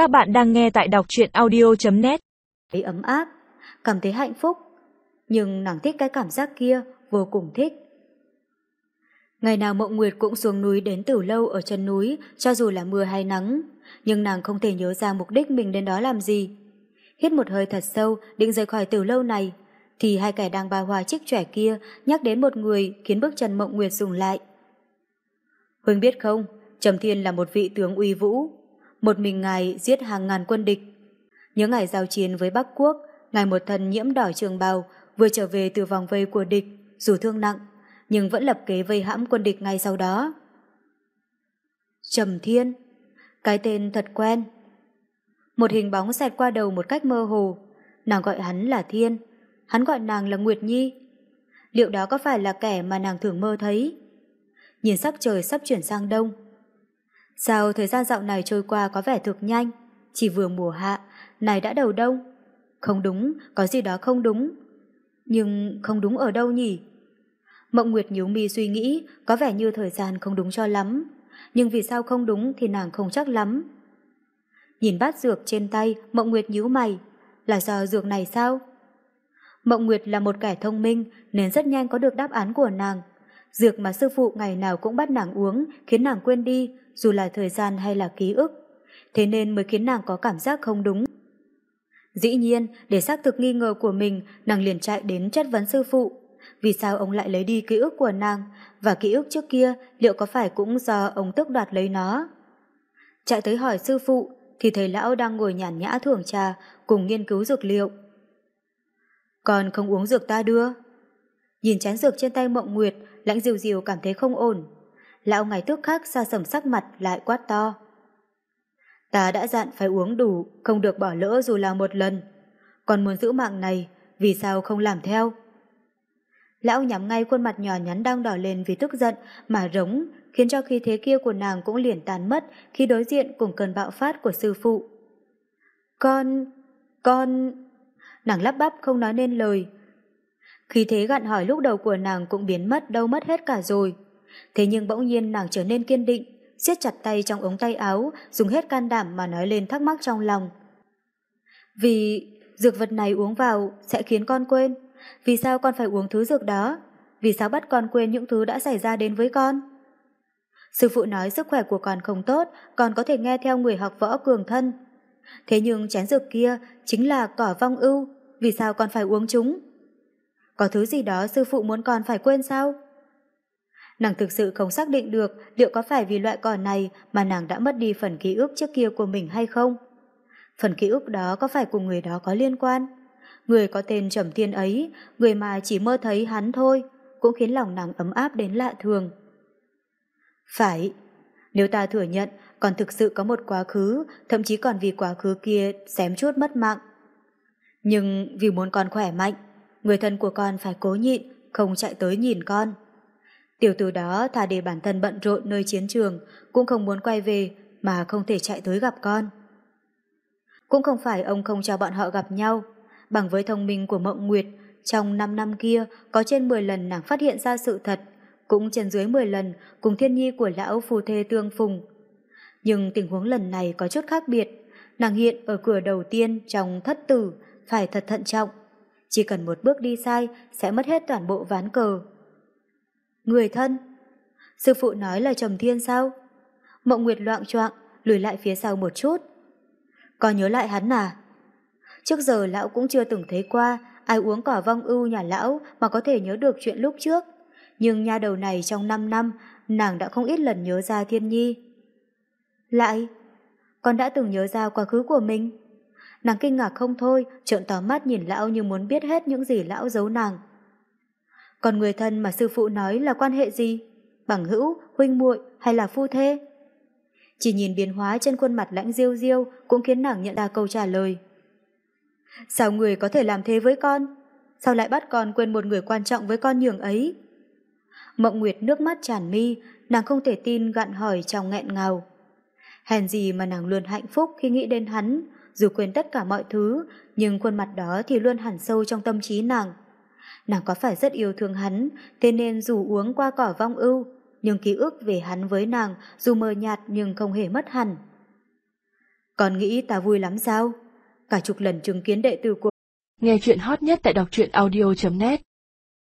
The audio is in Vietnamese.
Các bạn đang nghe tại đọc truyện audio.net Thấy ấm áp, cảm thấy hạnh phúc, nhưng nàng thích cái cảm giác kia, vô cùng thích. Ngày nào Mộng Nguyệt cũng xuống núi đến tử lâu ở chân núi, cho dù là mưa hay nắng, nhưng nàng không thể nhớ ra mục đích mình đến đó làm gì. Hít một hơi thật sâu, định rời khỏi tử lâu này, thì hai kẻ đang ba hoa chích trẻ kia nhắc đến một người khiến bước chân Mộng Nguyệt dừng lại. Huynh biết không, Trầm Thiên là một vị tướng uy vũ, một mình ngài giết hàng ngàn quân địch. những ngày giao chiến với Bắc Quốc, ngài một thân nhiễm đỏ trường bào, vừa trở về từ vòng vây của địch, dù thương nặng, nhưng vẫn lập kế vây hãm quân địch ngay sau đó. Trầm Thiên, cái tên thật quen. Một hình bóng xẹt qua đầu một cách mơ hồ, nàng gọi hắn là Thiên, hắn gọi nàng là Nguyệt Nhi. Liệu đó có phải là kẻ mà nàng thường mơ thấy? Nhìn sắc trời sắp chuyển sang đông. Sao thời gian dạo này trôi qua có vẻ thực nhanh, chỉ vừa mùa hạ, này đã đầu đông. Không đúng, có gì đó không đúng. Nhưng không đúng ở đâu nhỉ? Mộng Nguyệt nhíu mi suy nghĩ, có vẻ như thời gian không đúng cho lắm. Nhưng vì sao không đúng thì nàng không chắc lắm. Nhìn bát dược trên tay, Mộng Nguyệt nhíu mày. Là do dược này sao? Mộng Nguyệt là một kẻ thông minh nên rất nhanh có được đáp án của nàng. Dược mà sư phụ ngày nào cũng bắt nàng uống khiến nàng quên đi dù là thời gian hay là ký ức. Thế nên mới khiến nàng có cảm giác không đúng. Dĩ nhiên, để xác thực nghi ngờ của mình, nàng liền chạy đến chất vấn sư phụ. Vì sao ông lại lấy đi ký ức của nàng? Và ký ức trước kia liệu có phải cũng do ông tước đoạt lấy nó? Chạy tới hỏi sư phụ, thì thầy lão đang ngồi nhàn nhã thưởng trà cùng nghiên cứu dược liệu. Còn không uống dược ta đưa. Nhìn chén dược trên tay mộng nguyệt, lãnh diều diều cảm thấy không ổn. Lão ngày tước khác xa sầm sắc mặt lại quát to. Ta đã dặn phải uống đủ, không được bỏ lỡ dù là một lần. Còn muốn giữ mạng này, vì sao không làm theo? Lão nhắm ngay khuôn mặt nhỏ nhắn đang đỏ lên vì tức giận mà rống, khiến cho khí thế kia của nàng cũng liền tàn mất khi đối diện cùng cơn bạo phát của sư phụ. Con... con... Nàng lắp bắp không nói nên lời khi thế gặn hỏi lúc đầu của nàng cũng biến mất đâu mất hết cả rồi. Thế nhưng bỗng nhiên nàng trở nên kiên định, siết chặt tay trong ống tay áo, dùng hết can đảm mà nói lên thắc mắc trong lòng. Vì dược vật này uống vào sẽ khiến con quên. Vì sao con phải uống thứ dược đó? Vì sao bắt con quên những thứ đã xảy ra đến với con? Sư phụ nói sức khỏe của con không tốt, con có thể nghe theo người học võ cường thân. Thế nhưng chén dược kia chính là cỏ vong ưu, vì sao con phải uống chúng? Có thứ gì đó sư phụ muốn con phải quên sao? Nàng thực sự không xác định được liệu có phải vì loại cỏ này mà nàng đã mất đi phần ký ức trước kia của mình hay không. Phần ký ức đó có phải cùng người đó có liên quan? Người có tên Trầm Thiên ấy, người mà chỉ mơ thấy hắn thôi, cũng khiến lòng nàng ấm áp đến lạ thường. Phải, nếu ta thừa nhận còn thực sự có một quá khứ, thậm chí còn vì quá khứ kia xém chút mất mạng. Nhưng vì muốn con khỏe mạnh, người thân của con phải cố nhịn, không chạy tới nhìn con. Tiểu tử đó thà để bản thân bận rộn nơi chiến trường, cũng không muốn quay về mà không thể chạy tới gặp con. Cũng không phải ông không cho bọn họ gặp nhau, bằng với thông minh của Mộng Nguyệt, trong 5 năm kia có trên 10 lần nàng phát hiện ra sự thật, cũng trên dưới 10 lần cùng thiên nhi của lão phù thê tương phùng. Nhưng tình huống lần này có chút khác biệt, nàng hiện ở cửa đầu tiên trong thất tử, phải thật thận trọng. Chỉ cần một bước đi sai sẽ mất hết toàn bộ ván cờ. Người thân. Sư phụ nói là trầm thiên sao? Mộng Nguyệt loạn choạng lùi lại phía sau một chút. Có nhớ lại hắn à? Trước giờ lão cũng chưa từng thấy qua ai uống cỏ vong ưu nhà lão mà có thể nhớ được chuyện lúc trước. Nhưng nha đầu này trong 5 năm, nàng đã không ít lần nhớ ra thiên nhi. Lại, con đã từng nhớ ra quá khứ của mình. Nàng kinh ngạc không thôi, trợn tỏ mắt nhìn lão như muốn biết hết những gì lão giấu nàng. Còn người thân mà sư phụ nói là quan hệ gì? Bằng hữu, huynh muội hay là phu thê? Chỉ nhìn biến hóa trên khuôn mặt lãnh diêu diêu cũng khiến nàng nhận ra câu trả lời. Sao người có thể làm thế với con? Sao lại bắt con quên một người quan trọng với con nhường ấy? Mộng Nguyệt nước mắt tràn mi, nàng không thể tin gặn hỏi trong nghẹn ngào. Hèn gì mà nàng luôn hạnh phúc khi nghĩ đến hắn, dù quên tất cả mọi thứ, nhưng khuôn mặt đó thì luôn hẳn sâu trong tâm trí nàng. Nàng có phải rất yêu thương hắn, thế nên dù uống qua cỏ vong ưu, nhưng ký ức về hắn với nàng dù mờ nhạt nhưng không hề mất hẳn. Còn nghĩ ta vui lắm sao? Cả chục lần chứng kiến đệ tử của Nghe chuyện hot nhất tại đọc truyện audio.net